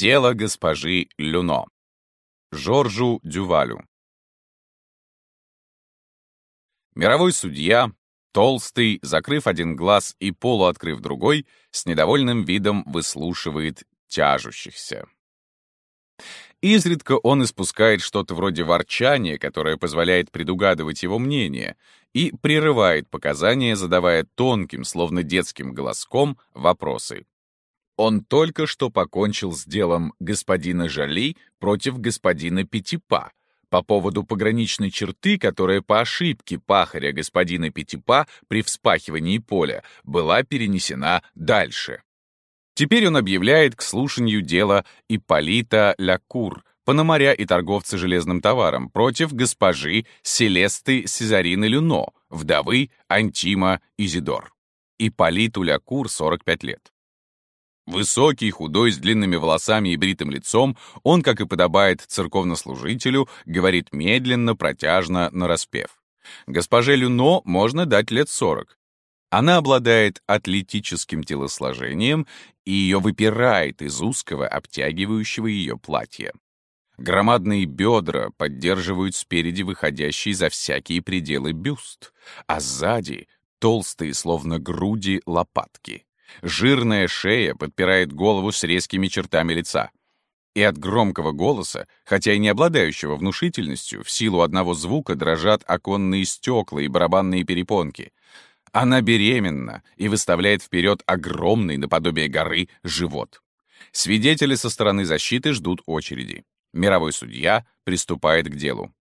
Дело госпожи Люно. Жоржу Дювалю. Мировой судья, толстый, закрыв один глаз и полуоткрыв другой, с недовольным видом выслушивает тяжущихся. Изредка он испускает что-то вроде ворчания, которое позволяет предугадывать его мнение, и прерывает показания, задавая тонким, словно детским голоском, вопросы. Он только что покончил с делом господина Жали против господина Петипа по поводу пограничной черты, которая по ошибке пахаря господина Петипа при вспахивании поля была перенесена дальше. Теперь он объявляет к слушанию дела Ипполита Лякур, пономаря и торговца железным товаром, против госпожи Селесты Сезарины Люно, вдовы Антима Изидор. Ипполиту Лякур 45 лет. Высокий, худой, с длинными волосами и бритым лицом, он, как и подобает церковнослужителю, говорит медленно, протяжно, нараспев. Госпоже Люно можно дать лет сорок. Она обладает атлетическим телосложением, и ее выпирает из узкого, обтягивающего ее платья. Громадные бедра поддерживают спереди выходящий за всякие пределы бюст, а сзади — толстые, словно груди, лопатки. Жирная шея подпирает голову с резкими чертами лица. И от громкого голоса, хотя и не обладающего внушительностью, в силу одного звука дрожат оконные стекла и барабанные перепонки — она беременна и выставляет вперед огромный, наподобие горы, живот. Свидетели со стороны защиты ждут очереди. Мировой судья приступает к делу.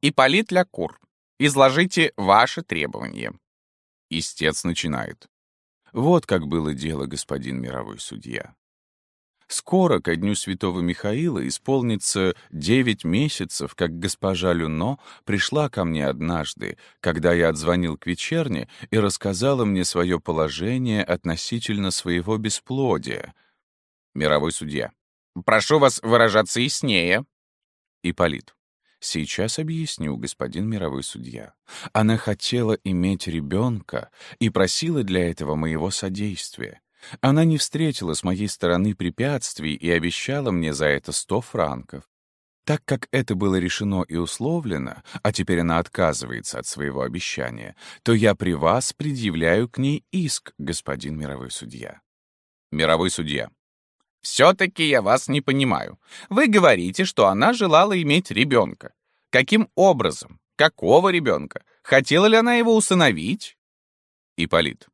«Ипполит Лякур, изложите ваши требования». Истец начинает. «Вот как было дело, господин мировой судья. Скоро, ко дню святого Михаила, исполнится девять месяцев, как госпожа Люно пришла ко мне однажды, когда я отзвонил к вечерне и рассказала мне свое положение относительно своего бесплодия. Мировой судья. «Прошу вас выражаться яснее». Ипполит. Сейчас объясню, господин мировой судья. Она хотела иметь ребенка и просила для этого моего содействия. Она не встретила с моей стороны препятствий и обещала мне за это сто франков. Так как это было решено и условлено, а теперь она отказывается от своего обещания, то я при вас предъявляю к ней иск, господин мировой судья. Мировой судья. Все-таки я вас не понимаю. Вы говорите, что она желала иметь ребенка. Каким образом? Какого ребенка? Хотела ли она его усыновить? Ипполит.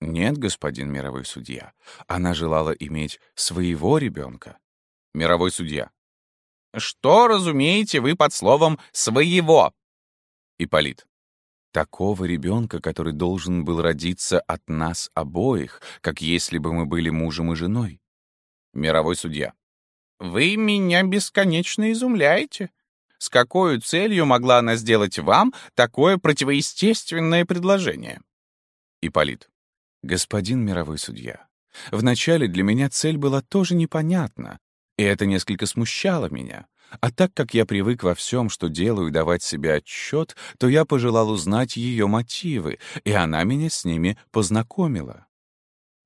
Нет, господин мировой судья. Она желала иметь своего ребенка. Мировой судья. Что разумеете вы под словом «своего»? Ипполит. Такого ребенка, который должен был родиться от нас обоих, как если бы мы были мужем и женой. Мировой судья. Вы меня бесконечно изумляете. С какой целью могла она сделать вам такое противоестественное предложение? Ипполит. «Господин мировой судья, вначале для меня цель была тоже непонятна, и это несколько смущало меня. А так как я привык во всем, что делаю, давать себе отчет, то я пожелал узнать ее мотивы, и она меня с ними познакомила.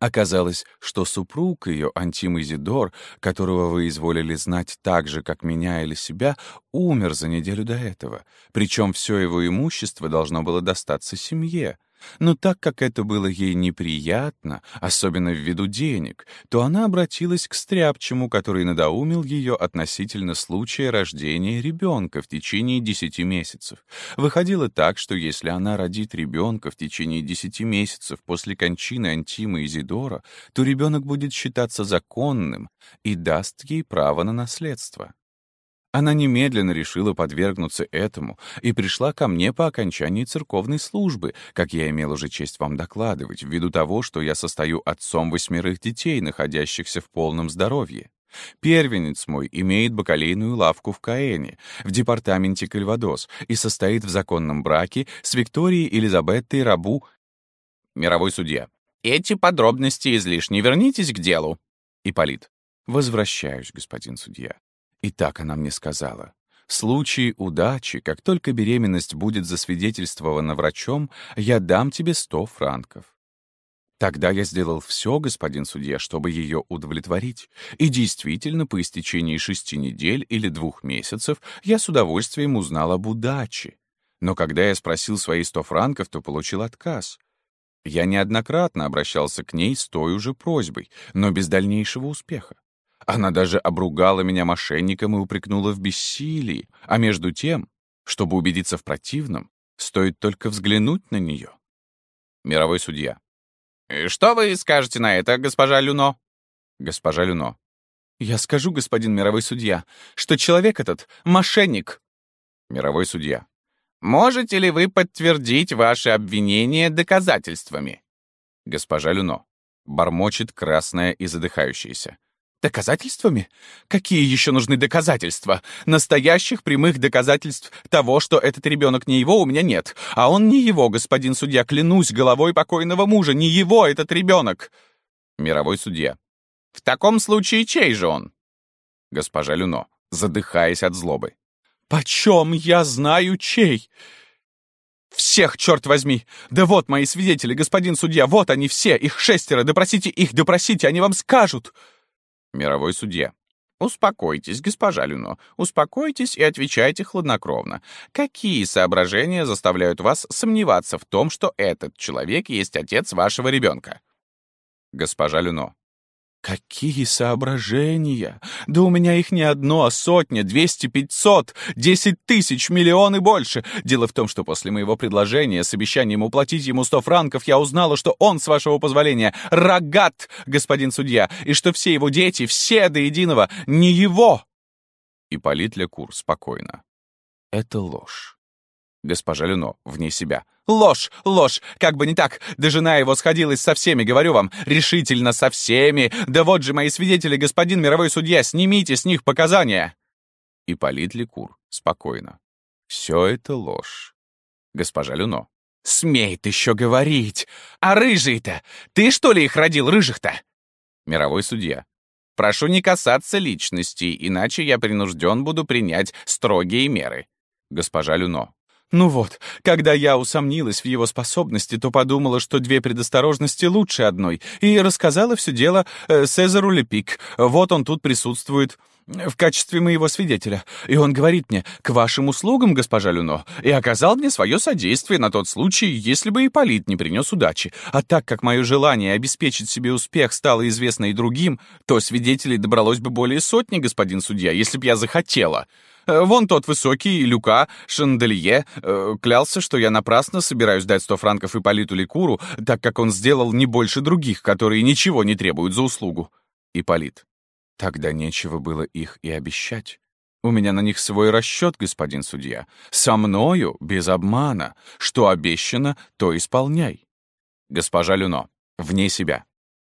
Оказалось, что супруг ее, Антим Изидор, которого вы изволили знать так же, как меня или себя, умер за неделю до этого, причем все его имущество должно было достаться семье. Но так как это было ей неприятно, особенно ввиду денег, то она обратилась к стряпчему, который надоумил ее относительно случая рождения ребенка в течение десяти месяцев. Выходило так, что если она родит ребенка в течение десяти месяцев после кончины Антима Изидора, то ребенок будет считаться законным и даст ей право на наследство. Она немедленно решила подвергнуться этому и пришла ко мне по окончании церковной службы, как я имел уже честь вам докладывать, ввиду того, что я состою отцом восьмерых детей, находящихся в полном здоровье. Первенец мой имеет бакалейную лавку в Каэне, в департаменте Кальвадос, и состоит в законном браке с Викторией Элизабеттой Рабу, мировой судья. Эти подробности излишни, вернитесь к делу. Ипполит. Возвращаюсь, господин судья. И так она мне сказала. В случае удачи, как только беременность будет засвидетельствована врачом, я дам тебе сто франков. Тогда я сделал все, господин судья, чтобы ее удовлетворить. И действительно, по истечении шести недель или двух месяцев я с удовольствием узнал об удаче. Но когда я спросил свои сто франков, то получил отказ. Я неоднократно обращался к ней с той же просьбой, но без дальнейшего успеха. Она даже обругала меня мошенником и упрекнула в бессилии, а между тем, чтобы убедиться в противном, стоит только взглянуть на нее. Мировой судья. «Что вы скажете на это, госпожа Люно?» Госпожа Люно. «Я скажу, господин мировой судья, что человек этот — мошенник». Мировой судья. «Можете ли вы подтвердить ваши обвинения доказательствами?» Госпожа Люно. Бормочет красная и задыхающаяся. Доказательствами? Какие еще нужны доказательства? Настоящих прямых доказательств того, что этот ребенок не его, у меня нет. А он не его, господин судья, клянусь головой покойного мужа, не его этот ребенок. Мировой судья. В таком случае чей же он? Госпожа Люно, задыхаясь от злобы. Почем я знаю чей? Всех, черт возьми! Да вот мои свидетели, господин судья, вот они все, их шестеро, допросите их, допросите, они вам скажут. Мировой судья. Успокойтесь, госпожа Люно, успокойтесь и отвечайте хладнокровно. Какие соображения заставляют вас сомневаться в том, что этот человек есть отец вашего ребенка? Госпожа Люно. Какие соображения! Да у меня их не одно, а сотня, двести, пятьсот, десять тысяч, миллионы больше. Дело в том, что после моего предложения с обещанием уплатить ему сто франков я узнала, что он, с вашего позволения, рогат, господин судья, и что все его дети, все до единого, не его. Ипполит Лекур спокойно. Это ложь. Госпожа Люно, вне себя. Ложь, ложь, как бы не так. Да жена его сходилась со всеми, говорю вам, решительно со всеми. Да вот же мои свидетели, господин мировой судья, снимите с них показания. Ипполит Ликур, спокойно. Все это ложь. Госпожа Люно. Смеет еще говорить. А рыжий-то? Ты что ли их родил, рыжих-то? Мировой судья. Прошу не касаться личностей, иначе я принужден буду принять строгие меры. Госпожа Люно. Ну вот, когда я усомнилась в его способности, то подумала, что две предосторожности лучше одной, и рассказала все дело э, Цезару Лепик. Вот он тут присутствует в качестве моего свидетеля. И он говорит мне, к вашим услугам, госпожа Люно, и оказал мне свое содействие на тот случай, если бы Ипполит не принес удачи. А так как мое желание обеспечить себе успех стало известно и другим, то свидетелей добралось бы более сотни, господин судья, если б я захотела. Э, вон тот высокий, Люка, Шанделье, э, клялся, что я напрасно собираюсь дать сто франков Ипполиту Ликуру, так как он сделал не больше других, которые ничего не требуют за услугу. Ипполит. Тогда нечего было их и обещать. У меня на них свой расчет, господин судья. Со мною, без обмана. Что обещано, то исполняй. Госпожа Люно, вне себя.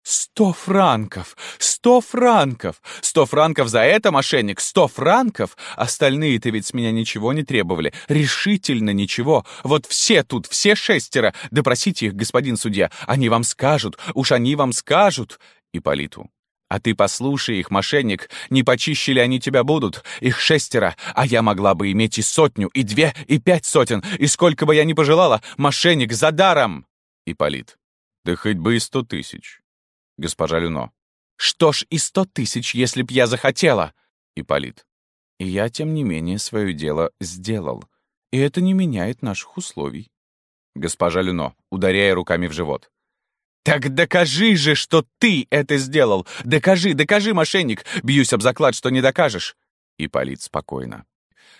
«Сто франков! Сто франков! Сто франков за это, мошенник! Сто франков! Остальные-то ведь с меня ничего не требовали. Решительно ничего. Вот все тут, все шестеро. Допросите их, господин судья. Они вам скажут. Уж они вам скажут!» Ипполиту. «А ты послушай их, мошенник. Не почище ли они тебя будут? Их шестеро. А я могла бы иметь и сотню, и две, и пять сотен. И сколько бы я ни пожелала. Мошенник, за даром!» Ипполит. «Да хоть бы и сто тысяч» госпожа Люно. «Что ж и сто тысяч, если б я захотела?» Ипполит. «И я, тем не менее, свое дело сделал. И это не меняет наших условий». Госпожа Люно, ударяя руками в живот. «Так докажи же, что ты это сделал! Докажи, докажи, мошенник! Бьюсь об заклад, что не докажешь!» Ипполит спокойно.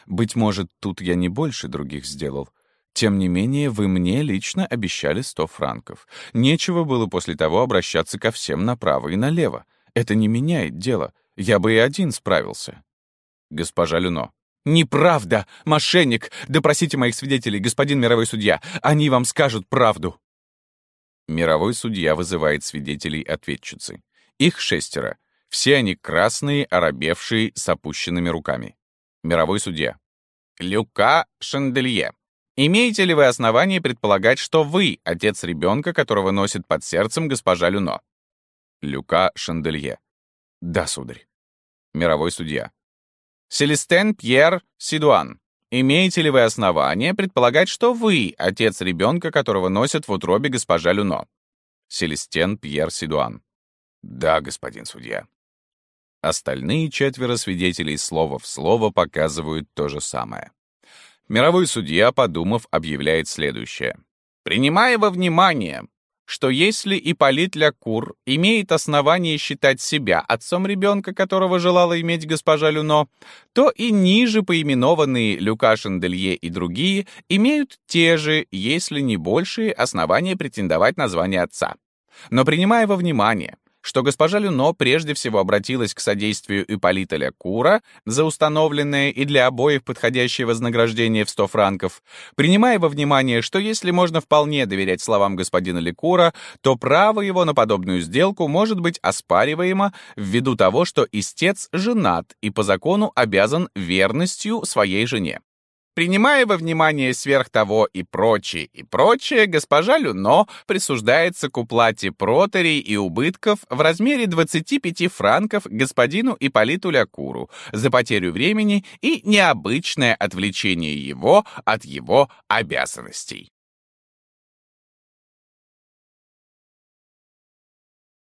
«Быть может, тут я не больше других сделал. Тем не менее, вы мне лично обещали сто франков. Нечего было после того обращаться ко всем направо и налево. Это не меняет дело. Я бы и один справился. Госпожа Люно. «Неправда! Мошенник! Допросите моих свидетелей, господин мировой судья! Они вам скажут правду!» Мировой судья вызывает свидетелей ответчицы. Их шестеро. Все они красные, оробевшие, с опущенными руками. Мировой судья. Люка Шанделье. Имеете ли вы основания предполагать, что вы отец ребенка, которого носит под сердцем госпожа Люно? Люка Шанделье. Да, сударь. Мировой судья. Селестен Пьер Сидуан. Имеете ли вы основания предполагать, что вы отец ребенка, которого носит в утробе госпожа Люно? Селестен Пьер Сидуан. Да, господин судья. Остальные четверо свидетелей слова в слово показывают то же самое. Мировой судья, подумав, объявляет следующее. «Принимая во внимание, что если Ипполит Лякур имеет основание считать себя отцом ребенка, которого желала иметь госпожа Люно, то и ниже поименованные Люкашин, Делье и другие имеют те же, если не большие, основания претендовать на звание отца. Но принимая во внимание, что госпожа Люно прежде всего обратилась к содействию Ипполита Лякура за установленное и для обоих подходящее вознаграждение в 100 франков, принимая во внимание, что если можно вполне доверять словам господина Лекура, то право его на подобную сделку может быть оспариваемо ввиду того, что истец женат и по закону обязан верностью своей жене. Принимая во внимание сверх того и прочее, и прочее, госпожа Люно присуждается к уплате протерей и убытков в размере 25 франков господину Ипполиту Лякуру за потерю времени и необычное отвлечение его от его обязанностей.